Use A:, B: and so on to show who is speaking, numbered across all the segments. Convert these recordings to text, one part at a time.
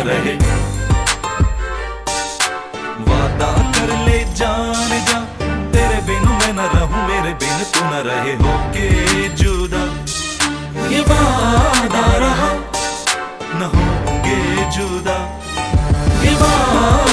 A: रहे। वादा कर ले जान जा। तेरे बिन मैं न रहूँ, मेरे बिन तू न रहे। होके जुदा। ये वादा रहा, न होंगे जुदा। ये वादा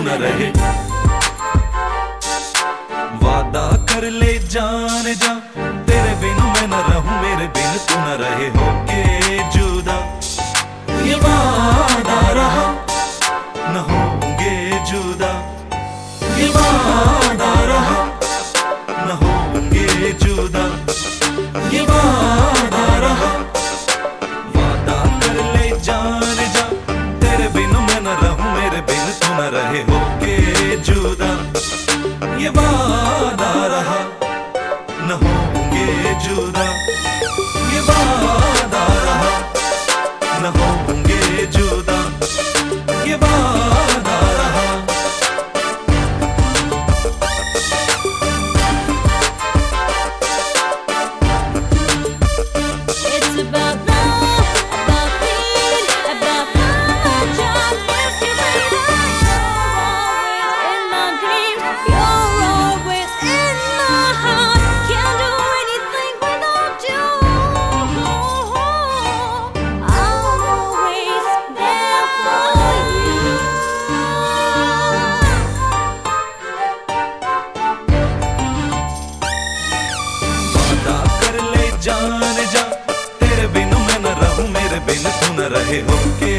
A: न रहे। वादा कर ले जान जा।
B: तेरे बिन मैं न रहूँ, मेरे बिन तू न रहे।
A: हो के जुदा। ये वादा रहा, न होंगे जुदा। ये वादा रहा, न होंगे जुदा। ये वादा रहा na Jehová.